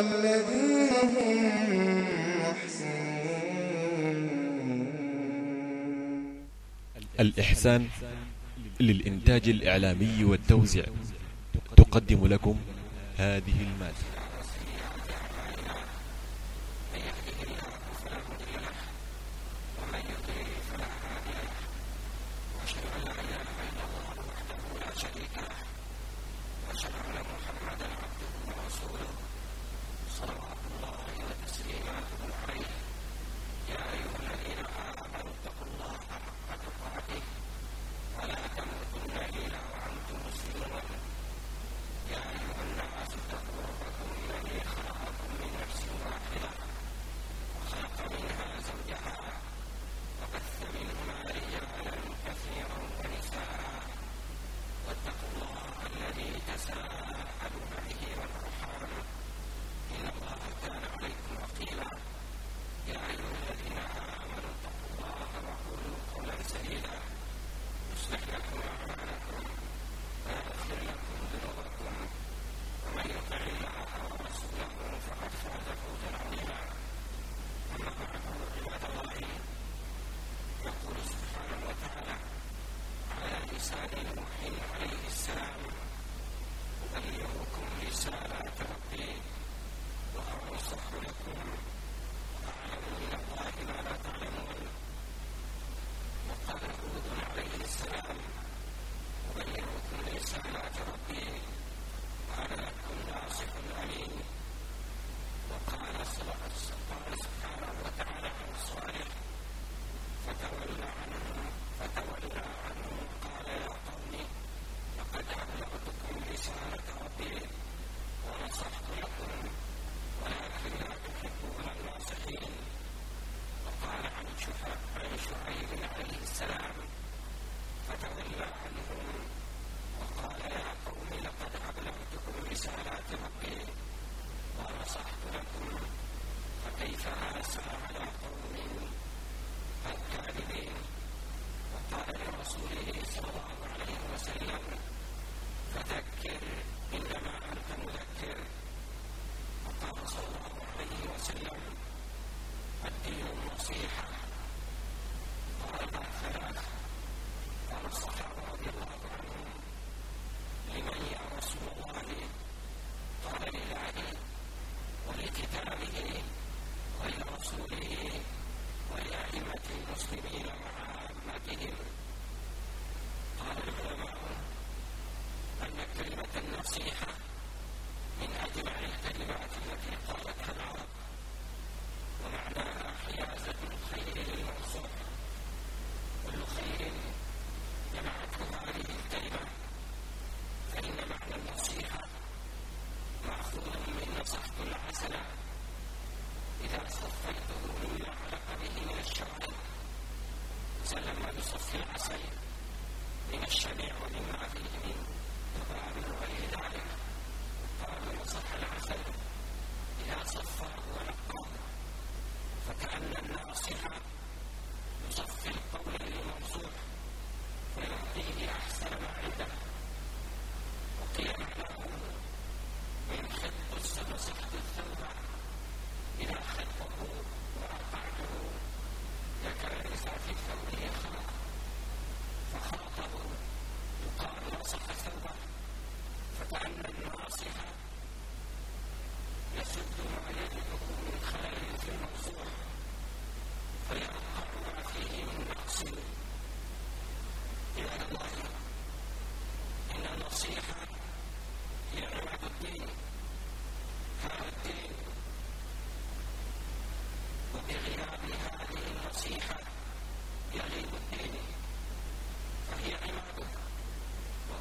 والذين هم محسنون الإحسان للإنتاج الإعلامي والتوزيع تقدم لكم هذه المادة.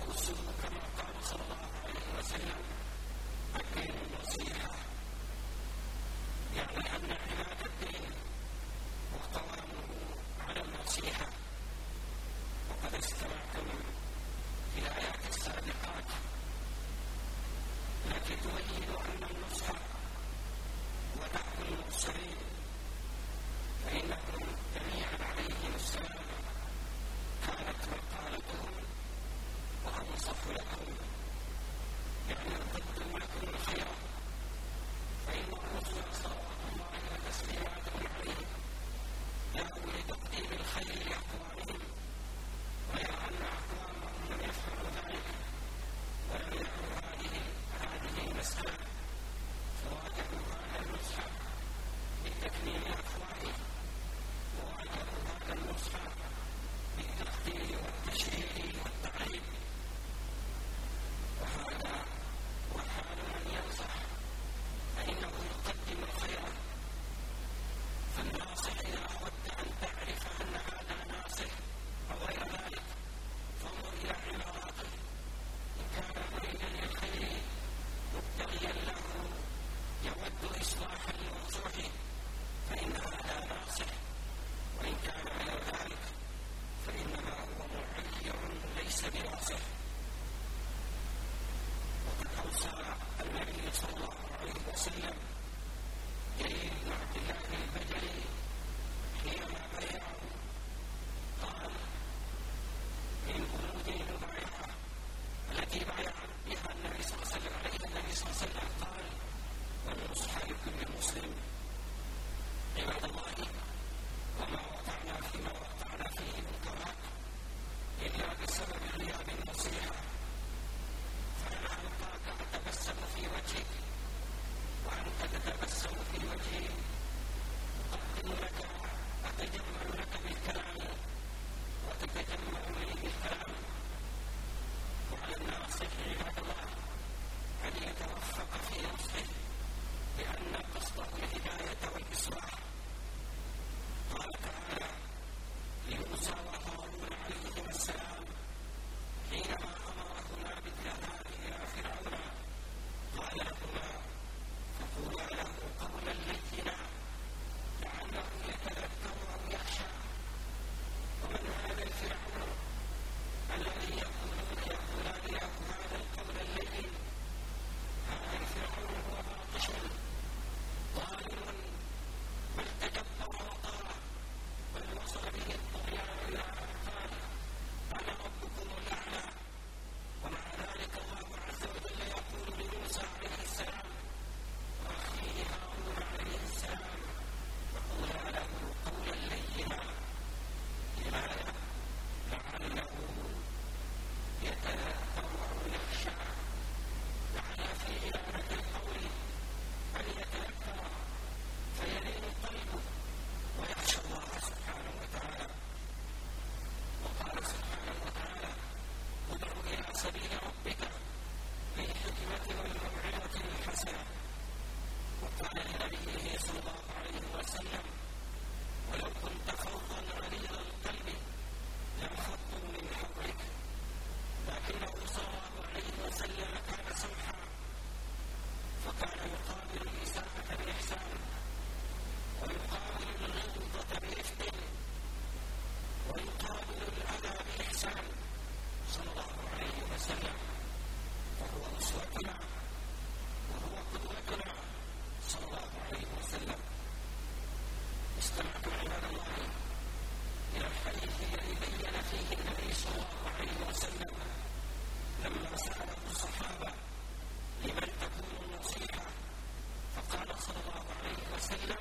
وسلم كما قال صلى الله عليه وسلم. وسلم